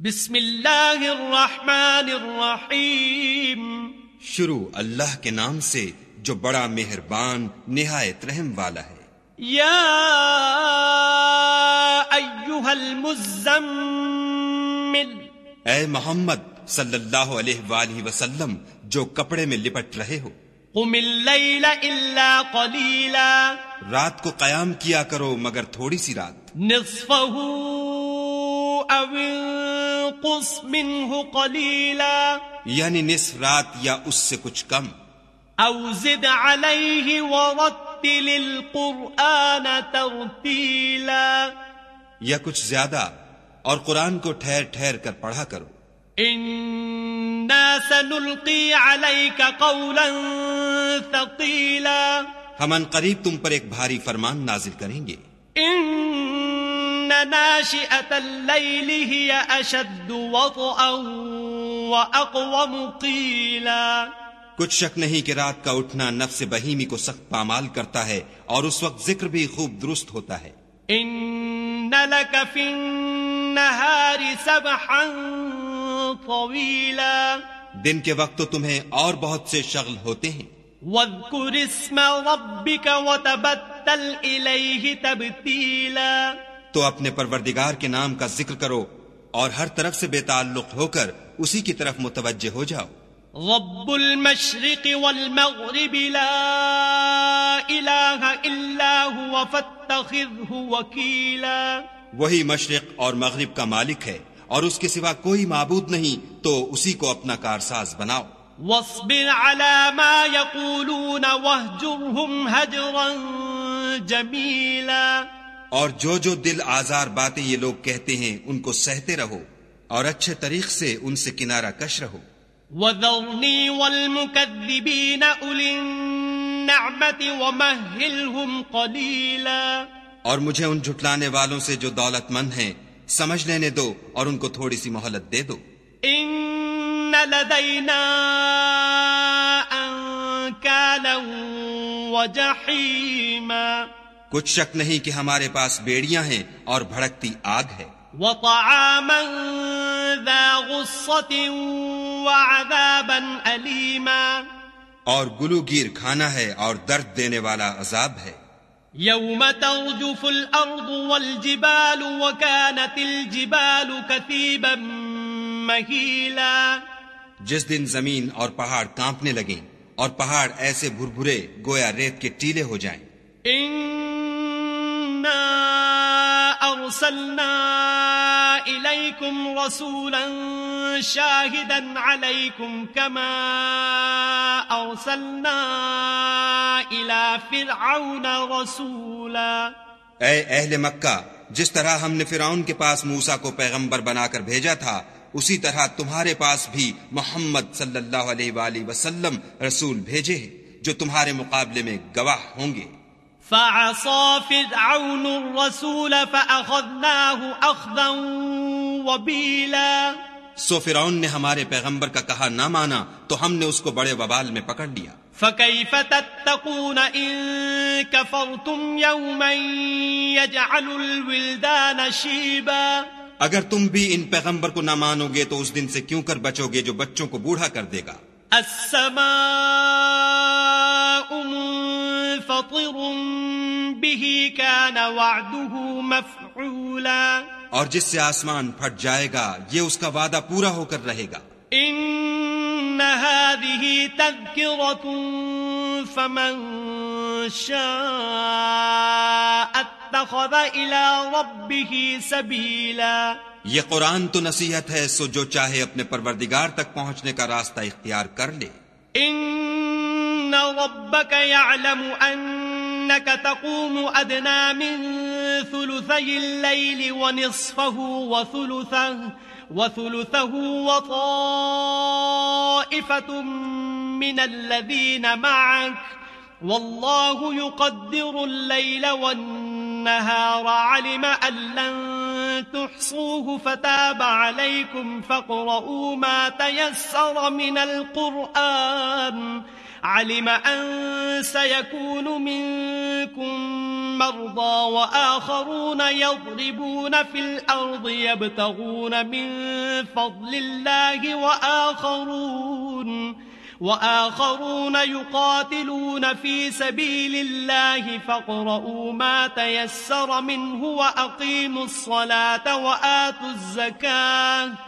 بسم اللہ الرحمن الرحیم شروع اللہ کے نام سے جو بڑا مہربان نہایت رحم والا ہے۔ یا ایوہ المزمل اے محمد صلی اللہ علیہ وآلہ وسلم جو کپڑے میں لپٹ رہے ہو۔ قم اللیل الا قلیلا۔ رات کو قیام کیا کرو مگر تھوڑی سی رات۔ نصفه او انقص منه قلیلا. یعنی نصف رات یا اس سے کچھ کم. او زد علیہ ورتل القرآن ترتیلا. یا کچھ زیادہ اور قرآن کو ٹھہر ٹھہر کر پڑھا کرو. انا سنلقی علیک قولا ثقیلا ہم ان قریب تم پر ایک بھاری فرمان نازل کریں گے. ان ناشئة الليل هي اشد وطئا واقوم قیلا کچھ شک نہیں کہ رات کا اٹھنا نفس بہیمی کو سخت پامال کرتا ہے اور اس وقت ذکر بھی خوب درست ہوتا ہے۔ ان لك في النهار سبحا طويلا دن کے وقت تو تمہیں اور بہت سے شغل ہوتے ہیں۔ واذكر اسم ربك وتبتل إليه تبتيلا تو اپنے پروردگار کے نام کا ذکر کرو اور ہر طرف سے بے تعلق ہو کر اسی کی طرف متوجہ ہو جاؤ۔ رب المشرق والمغرب لا إله إلا هو فاتخذه وكيلا وہی مشرق اور مغرب کا مالک ہے اور اس کے سوا کوئی معبود نہیں تو اسی کو اپنا کارساز بناؤ۔ واصبر على ما يقولون واهجرهم هجرا جميلا۔ اور جو جو دل آزار باتیں یہ لوگ کہتے ہیں ان کو سہتے رہو اور اچھے طریق سے ان سے کنارہ کش رہو۔ وذرني والمكذبين أولي النعمة ومهلهم قليلا اور مجھے ان جھٹلانے والوں سے جو دولت مند ہیں سمجھ لینے دو اور ان کو تھوڑی سی مہلت دے دو۔ إن لدينا أنكالا وجحيما کچھ شک نہیں کہ ہمارے پاس بیڑیاں ہیں اور بھڑکتی آگ ہے۔ وطعاما ذا غصة وعذابا أليما۔ اور گلو گیر کھانا ہے اور درد دینے والا عذاب ہے۔ يوم ترجف الأرض والجبال وكانت الجبال كثيبا مهيلا جس دن زمین اور پہاڑ کانپنے لگیں اور پہاڑ ایسے بھربھرے گویا ریت کے ٹیلے ہو جائیں۔ أرسلنا إليكم رسولا شاهدا عليكم كما أرسلنا إلى فرعون رسولا. اے اہل مکہ، جس طرح ہم نے فرعون کے پاس موسا کو پیغمبر بنا کر بھیجا تھا، اسی طرح تمہارے پاس بھی محمد صلی اللہ علیہ وآلہ وسلم رسول بھیجے ہیں، جو تمہارے مقابلے میں گواہ ہوں گے۔ فعصى فرعون الرسول فأخذناه أخذا وبيلا. سو فرعون نے ہمارے پیغمبر کا کہا نہ مانا تو ہم نے اس کو بڑے وبال میں پکڑ لیا۔ فكيف تتقون إن كفرتم يوما يجعل الولدان شيبا؟ اگر تم بھی ان پیغمبر کو نہ مانو گے تو اس دن سے کیوں کر بچو گے جو بچوں کو بوڑھا کر دے گا؟ السماء منفطر به كان وعده مفعولا. اور جس سے آسمان پھٹ جائے گا یہ اس کا وعدہ پورا ہو کر رہے گا۔ إن هذه تذكرة فمن شاء اتخذ إلى ربه سبيلا. یہ قرآن تو نصیحت ہے سو جو چاہے اپنے پروردگار تک پہنچنے کا راستہ اختیار کر لے۔ إن ربك يعلم أنك تقوم أدنى من ثلثي الليل ونصفه وثلثه وثلثه وطائفة من الذين معك والله يقدر الليل والنهار علم أن لن تحصوه فتاب عليكم فاقرؤوا ما تيسر من القرآن علم أن سيكون منكم مرضى وآخرون يضربون في الأرض يبتغون من فضل الله وآخرون وآخرون يقاتلون في سبيل الله فاقرؤوا ما تيسر منه وأقيموا الصلاة وآتوا الزكاة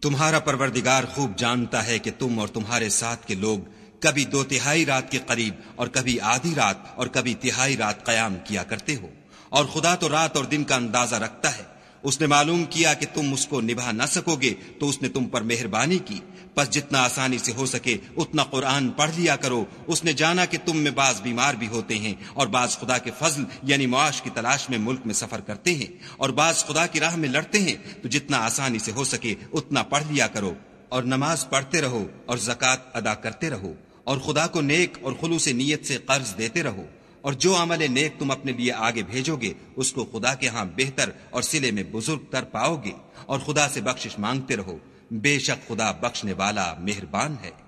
تمہارا پروردگار خوب جانتا ہے کہ تم اور تمہارے ساتھ کے لوگ کبھی دو تہائی رات کے قریب اور کبھی آدھی رات اور کبھی تہائی رات قیام کیا کرتے ہو۔ اور خدا تو رات اور دن کا اندازہ رکھتا ہے۔ اس نے معلوم کیا کہ تم اس کو نبھا نہ سکو گے تو اس نے تم پر مہربانی کی۔ بس جتنا آسانی سے ہو سکے، اتنا قرآن پڑھ لیا کرو۔ اس نے جانا کہ تم میں بعض بیمار بھی ہوتے ہیں اور بعض خدا کے فضل یعنی معاش کی تلاش میں ملک میں سفر کرتے ہیں اور بعض خدا کی راہ میں لڑتے ہیں۔ تو جتنا آسانی سے ہو سکے، اتنا پڑھ لیا کرو۔ اور نماز پڑھتے رہو اور زکوٰۃ ادا کرتے رہو۔ اور خدا کو نیک اور خلوص نیت سے قرض دیتے رہو۔ اور جو عمل نیک تم اپنے لیے آگے بھیجو گے، اس کو خدا کے ہاں بہتر اور سلے میں بزرگ تر پاؤ گے، اور خدا سے بخشش مانگتے رہو۔ بے شک خدا بخشنے والا مہربان ہے۔